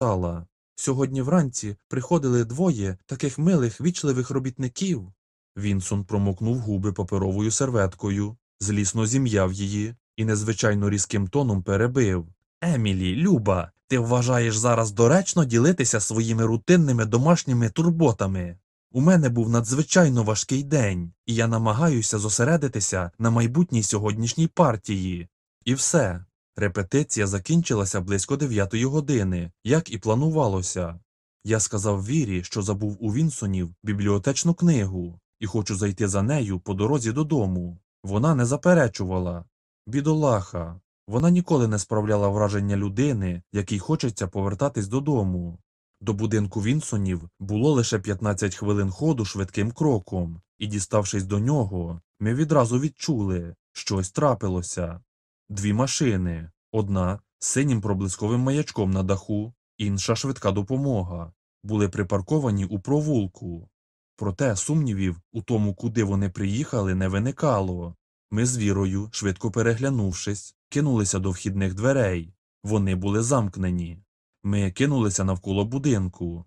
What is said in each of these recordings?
запитала Сьогодні вранці приходили двоє таких милих, вічливих робітників. Вінсон промокнув губи паперовою серветкою, злісно зім'яв її і незвичайно різким тоном перебив. Емілі, Люба, ти вважаєш зараз доречно ділитися своїми рутинними домашніми турботами. У мене був надзвичайно важкий день, і я намагаюся зосередитися на майбутній сьогоднішній партії. І все. Репетиція закінчилася близько дев'ятої години, як і планувалося. Я сказав Вірі, що забув у Вінсонів бібліотечну книгу і хочу зайти за нею по дорозі додому. Вона не заперечувала. Бідолаха. Вона ніколи не справляла враження людини, якій хочеться повертатись додому. До будинку Вінсонів було лише 15 хвилин ходу швидким кроком, і, діставшись до нього, ми відразу відчули, щось трапилося. Дві машини одна з синім проблисковим маячком на даху, інша швидка допомога, були припарковані у провулку. Проте сумнівів у тому, куди вони приїхали, не виникало. Ми з вірою, швидко переглянувшись, кинулися до вхідних дверей. Вони були замкнені. Ми кинулися навколо будинку.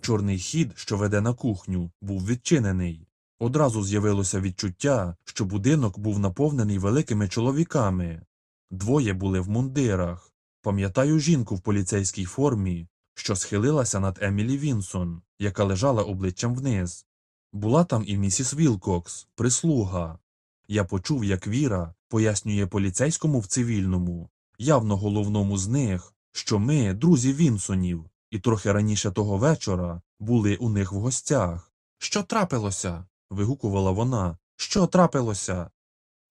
Чорний хід, що веде на кухню, був відчинений. Одразу з'явилося відчуття, що будинок був наповнений великими чоловіками. Двоє були в мундирах. Пам'ятаю жінку в поліцейській формі, що схилилася над Емілі Вінсон, яка лежала обличчям вниз. Була там і місіс Вілкокс, прислуга. Я почув, як Віра пояснює поліцейському в цивільному, явно головному з них, що ми друзі Вінсонів, і трохи раніше того вечора були у них в гостях. Що трапилося? вигукувала вона. Що трапилося?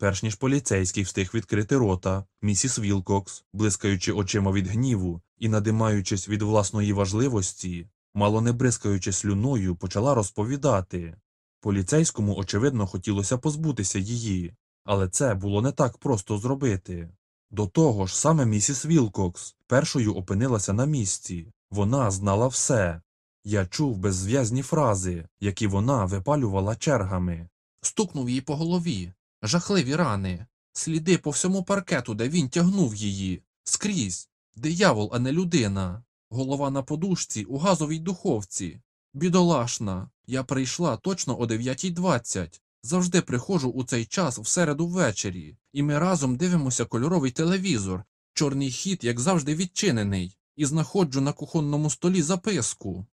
Перш ніж поліцейський встиг відкрити рота, місіс Вілкокс, блискаючи очима від гніву і надимаючись від власної важливості, мало не бризкаючи слюною, почала розповідати. Поліцейському, очевидно, хотілося позбутися її, але це було не так просто зробити. До того ж, саме місіс Вілкокс першою опинилася на місці. Вона знала все. Я чув беззв'язні фрази, які вона випалювала чергами. Стукнув її по голові. Жахливі рани. Сліди по всьому паркету, де він тягнув її. Скрізь. Диявол, а не людина. Голова на подушці у газовій духовці. Бідолашна. Я прийшла точно о 9.20. Завжди приходжу у цей час в середу ввечері, і ми разом дивимося кольоровий телевізор. Чорний хід, як завжди, відчинений, і знаходжу на кухонному столі записку.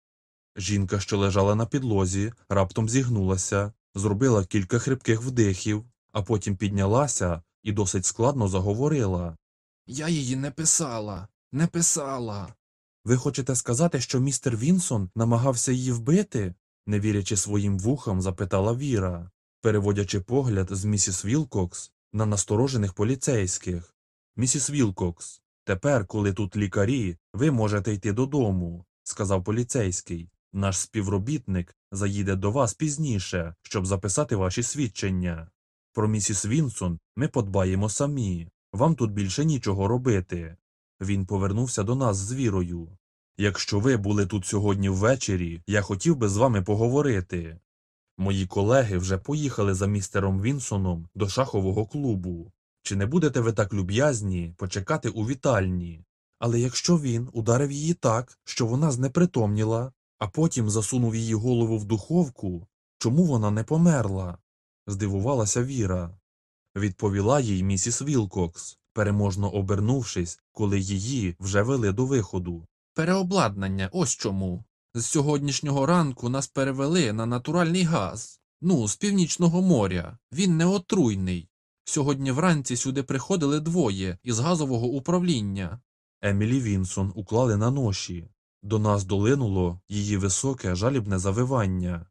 Жінка, що лежала на підлозі, раптом зігнулася, зробила кілька хрипких вдихів, а потім піднялася і досить складно заговорила. Я її не писала, не писала. Ви хочете сказати, що містер Вінсон намагався її вбити? не вірячи своїм вухам, запитала Віра, переводячи погляд з місіс Вілкокс на насторожених поліцейських. Місіс Вілкокс, тепер, коли тут лікарі, ви можете йти додому, сказав поліцейський. Наш співробітник заїде до вас пізніше, щоб записати ваші свідчення. Про місіс Вінсон ми подбаємо самі. Вам тут більше нічого робити. Він повернувся до нас з вірою. Якщо ви були тут сьогодні ввечері, я хотів би з вами поговорити. Мої колеги вже поїхали за містером Вінсоном до шахового клубу. Чи не будете ви так люб'язні почекати у вітальні? Але якщо він ударив її так, що вона знепритомніла, а потім засунув її голову в духовку, чому вона не померла? Здивувалася Віра. Відповіла їй місіс Вілкокс, переможно обернувшись, коли її вже вели до виходу. Переобладнання, ось чому. З сьогоднішнього ранку нас перевели на натуральний газ. Ну, з північного моря. Він не отруйний. Сьогодні вранці сюди приходили двоє із газового управління. Емілі Вінсон уклали на ноші. До нас долинуло її високе жалібне завивання.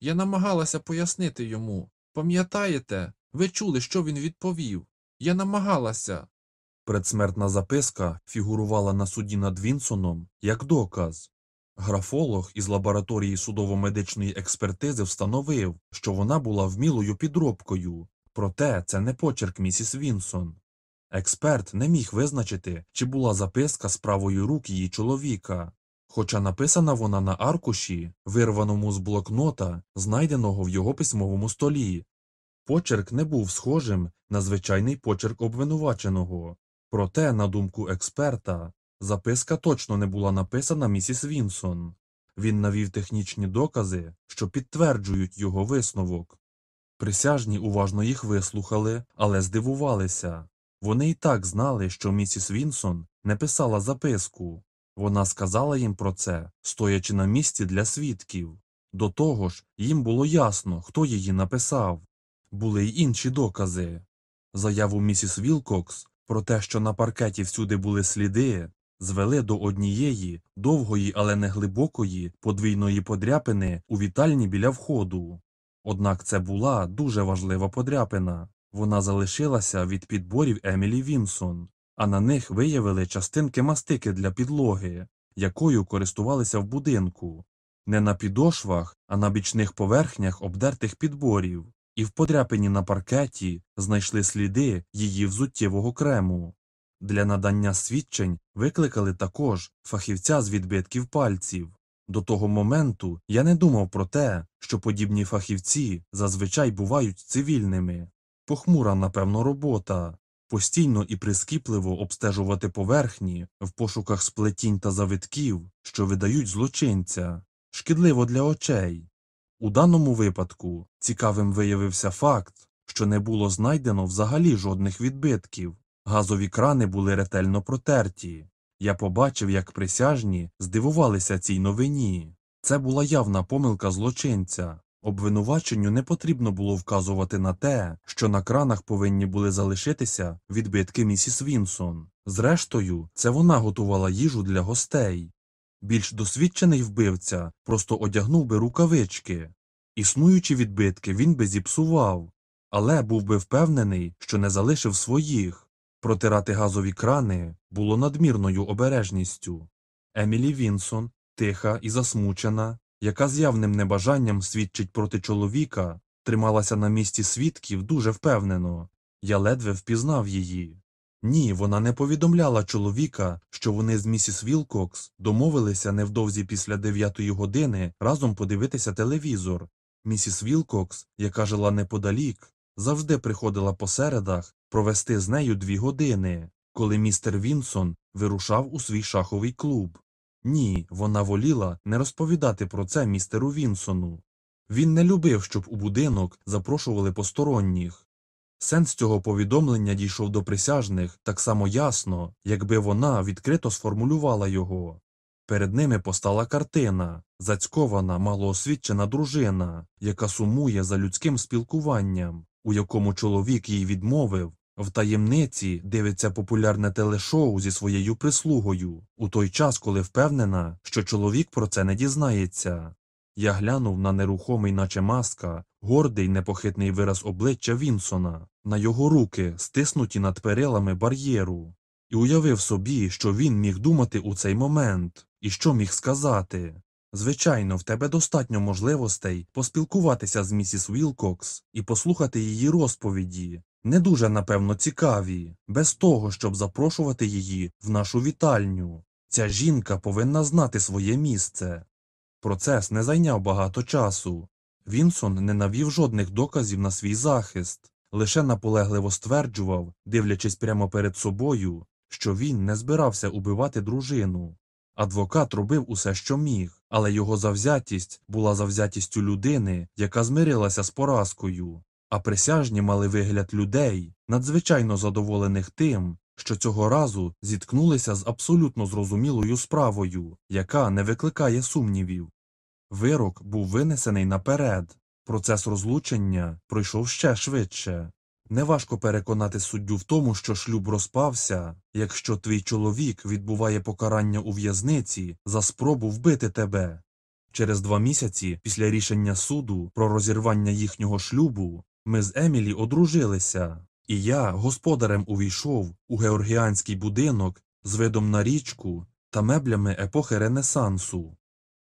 Я намагалася пояснити йому. Пам'ятаєте, ви чули, що він відповів. Я намагалася. Предсмертна записка фігурувала на суді над Вінсоном як доказ. Графолог із лабораторії судово-медичної експертизи встановив, що вона була вмілою підробкою, проте це не почерк місіс Вінсон. Експерт не міг визначити, чи була записка з правої рук її чоловіка, хоча написана вона на аркуші, вирваному з блокнота, знайденого в його письмовому столі. Почерк не був схожим на звичайний почерк обвинуваченого. Проте, на думку експерта, Записка точно не була написана місіс Вінсон. Він навів технічні докази, що підтверджують його висновок. Присяжні уважно їх вислухали, але здивувалися. Вони і так знали, що місіс Вінсон не писала записку. Вона сказала їм про це, стоячи на місці для свідків. До того ж, їм було ясно, хто її написав. Були й інші докази. Заяву місіс Вілкокс про те, що на паркеті всюди були сліди, звели до однієї довгої, але не глибокої подвійної подряпини у вітальні біля входу. Однак це була дуже важлива подряпина. Вона залишилася від підборів Емілі Вінсон, а на них виявили частинки мастики для підлоги, якою користувалися в будинку. Не на підошвах, а на бічних поверхнях обдертих підборів, і в подряпині на паркеті знайшли сліди її взуттєвого крему. Для надання свідчень викликали також фахівця з відбитків пальців. До того моменту я не думав про те, що подібні фахівці зазвичай бувають цивільними. Похмура, напевно, робота. Постійно і прискіпливо обстежувати поверхні в пошуках сплетінь та завитків, що видають злочинця, шкідливо для очей. У даному випадку цікавим виявився факт, що не було знайдено взагалі жодних відбитків. Газові крани були ретельно протерті. Я побачив, як присяжні здивувалися цій новині. Це була явна помилка злочинця. Обвинуваченню не потрібно було вказувати на те, що на кранах повинні були залишитися відбитки місіс Вінсон. Зрештою, це вона готувала їжу для гостей. Більш досвідчений вбивця просто одягнув би рукавички. Існуючі відбитки він би зіпсував, але був би впевнений, що не залишив своїх. Протирати газові крани було надмірною обережністю. Емілі Вінсон, тиха і засмучена, яка з явним небажанням свідчить проти чоловіка, трималася на місці свідків дуже впевнено. Я ледве впізнав її. Ні, вона не повідомляла чоловіка, що вони з місіс Вілкокс домовилися невдовзі після дев'ятої години разом подивитися телевізор. Місіс Вілкокс, яка жила неподалік, завжди приходила по середах провести з нею дві години, коли містер Вінсон вирушав у свій шаховий клуб. Ні, вона воліла не розповідати про це містеру Вінсону. Він не любив, щоб у будинок запрошували посторонніх. Сенс цього повідомлення дійшов до присяжних так само ясно, якби вона відкрито сформулювала його. Перед ними постала картина, зацькована, малоосвідчена дружина, яка сумує за людським спілкуванням, у якому чоловік їй відмовив, в таємниці дивиться популярне телешоу зі своєю прислугою, у той час, коли впевнена, що чоловік про це не дізнається. Я глянув на нерухомий, наче маска, гордий непохитний вираз обличчя Вінсона, на його руки, стиснуті над перилами бар'єру, і уявив собі, що він міг думати у цей момент, і що міг сказати. Звичайно, в тебе достатньо можливостей поспілкуватися з місіс Вілкокс і послухати її розповіді, не дуже, напевно, цікаві, без того, щоб запрошувати її в нашу вітальню. Ця жінка повинна знати своє місце. Процес не зайняв багато часу. Вінсон не навів жодних доказів на свій захист, лише наполегливо стверджував, дивлячись прямо перед собою, що він не збирався убивати дружину. Адвокат робив усе, що міг, але його завзятість була завзятістю людини, яка змирилася з поразкою, а присяжні мали вигляд людей, надзвичайно задоволених тим, що цього разу зіткнулися з абсолютно зрозумілою справою, яка не викликає сумнівів. Вирок був винесений наперед. Процес розлучення пройшов ще швидше. Неважко переконати суддю в тому, що шлюб розпався, якщо твій чоловік відбуває покарання у в'язниці за спробу вбити тебе. Через два місяці після рішення суду про розірвання їхнього шлюбу ми з Емілі одружилися, і я господарем увійшов у георгіанський будинок з видом на річку та меблями епохи Ренесансу.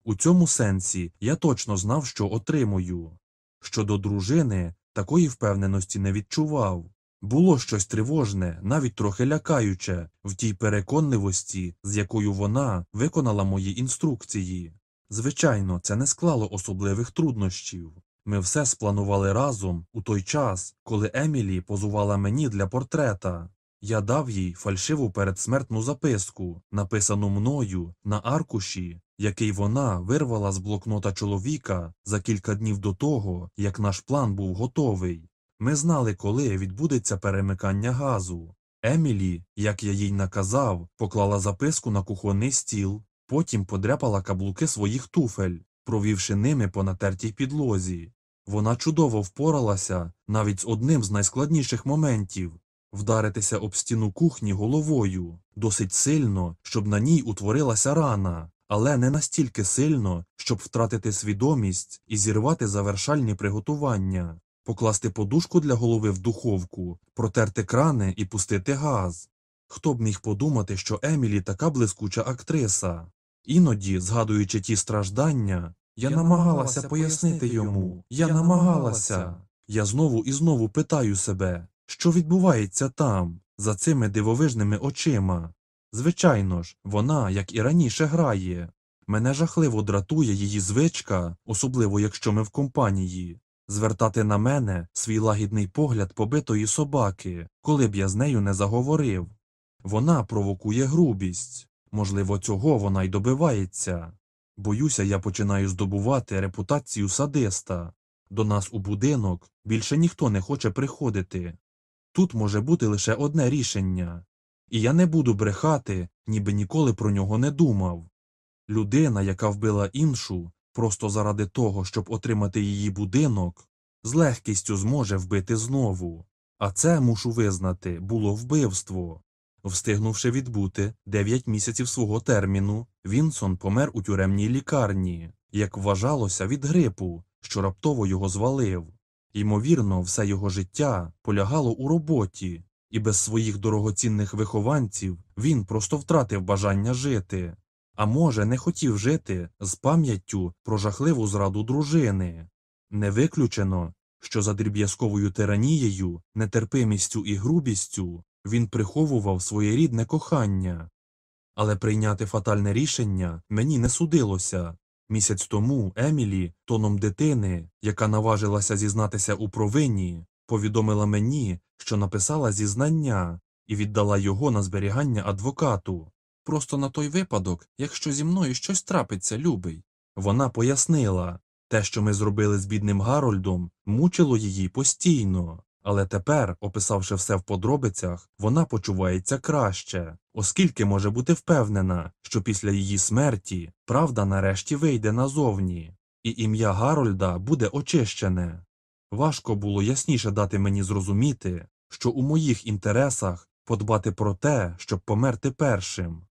У цьому сенсі я точно знав, що отримую. Щодо дружини, такої впевненості не відчував. Було щось тривожне, навіть трохи лякаюче, в тій переконливості, з якою вона виконала мої інструкції. Звичайно, це не склало особливих труднощів. Ми все спланували разом у той час, коли Емілі позувала мені для портрета. Я дав їй фальшиву передсмертну записку, написану мною на аркуші, який вона вирвала з блокнота чоловіка за кілька днів до того, як наш план був готовий. Ми знали, коли відбудеться перемикання газу. Емілі, як я їй наказав, поклала записку на кухонний стіл, потім подряпала каблуки своїх туфель, провівши ними по натертій підлозі. Вона чудово впоралася навіть з одним з найскладніших моментів вдаритися об стіну кухні головою, досить сильно, щоб на ній утворилася рана, але не настільки сильно, щоб втратити свідомість і зірвати завершальні приготування, покласти подушку для голови в духовку, протерти крани і пустити газ. Хто б міг подумати, що Емілі така блискуча актриса? Іноді, згадуючи ті страждання, я, намагалася пояснити йому, я намагалася. Я знову і знову питаю себе, що відбувається там, за цими дивовижними очима. Звичайно ж, вона, як і раніше, грає. Мене жахливо дратує її звичка, особливо якщо ми в компанії, звертати на мене свій лагідний погляд побитої собаки, коли б я з нею не заговорив. Вона провокує грубість. Можливо, цього вона й добивається. Боюся, я починаю здобувати репутацію садиста. До нас у будинок більше ніхто не хоче приходити. Тут може бути лише одне рішення. І я не буду брехати, ніби ніколи про нього не думав. Людина, яка вбила іншу, просто заради того, щоб отримати її будинок, з легкістю зможе вбити знову. А це, мушу визнати, було вбивство. Встигнувши відбути 9 місяців свого терміну, Вінсон помер у тюремній лікарні, як вважалося від грипу, що раптово його звалив. Ймовірно, все його життя полягало у роботі, і без своїх дорогоцінних вихованців він просто втратив бажання жити. А може, не хотів жити з пам'яттю про жахливу зраду дружини. Не виключено, що за дріб'язковою тиранією, нетерпимістю і грубістю він приховував своє рідне кохання. Але прийняти фатальне рішення мені не судилося. Місяць тому Емілі, тоном дитини, яка наважилася зізнатися у провині, повідомила мені, що написала зізнання і віддала його на зберігання адвокату. Просто на той випадок, якщо зі мною щось трапиться, любий. Вона пояснила, те, що ми зробили з бідним Гарольдом, мучило її постійно. Але тепер, описавши все в подробицях, вона почувається краще, оскільки може бути впевнена, що після її смерті правда нарешті вийде назовні, і ім'я Гарольда буде очищене. Важко було ясніше дати мені зрозуміти, що у моїх інтересах подбати про те, щоб померти першим.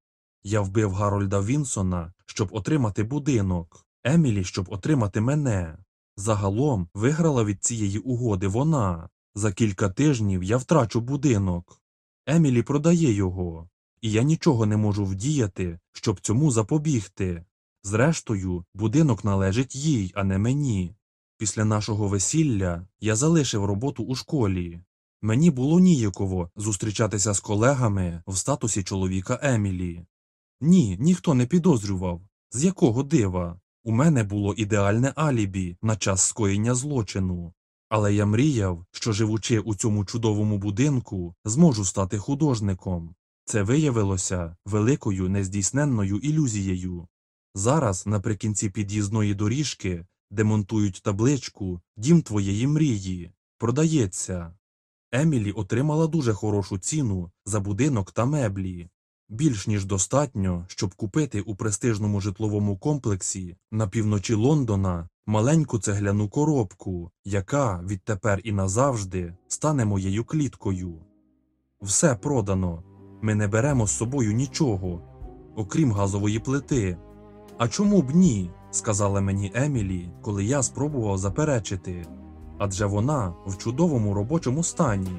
Я вбив Гарольда Вінсона, щоб отримати будинок, Емілі, щоб отримати мене. Загалом виграла від цієї угоди вона. За кілька тижнів я втрачу будинок. Емілі продає його, і я нічого не можу вдіяти, щоб цьому запобігти. Зрештою, будинок належить їй, а не мені. Після нашого весілля я залишив роботу у школі. Мені було ніяково зустрічатися з колегами в статусі чоловіка Емілі. Ні, ніхто не підозрював. З якого дива? У мене було ідеальне алібі на час скоєння злочину. Але я мріяв, що живучи у цьому чудовому будинку, зможу стати художником. Це виявилося великою нездійсненною ілюзією. Зараз, наприкінці під'їзної доріжки, демонтують табличку Дім твоєї мрії. Продається. Емілі отримала дуже хорошу ціну за будинок та меблі. Більш ніж достатньо, щоб купити у престижному житловому комплексі на півночі Лондона маленьку цегляну коробку, яка відтепер і назавжди стане моєю кліткою. Все продано. Ми не беремо з собою нічого, окрім газової плити. А чому б ні? сказала мені Емілі, коли я спробував заперечити. Адже вона в чудовому робочому стані.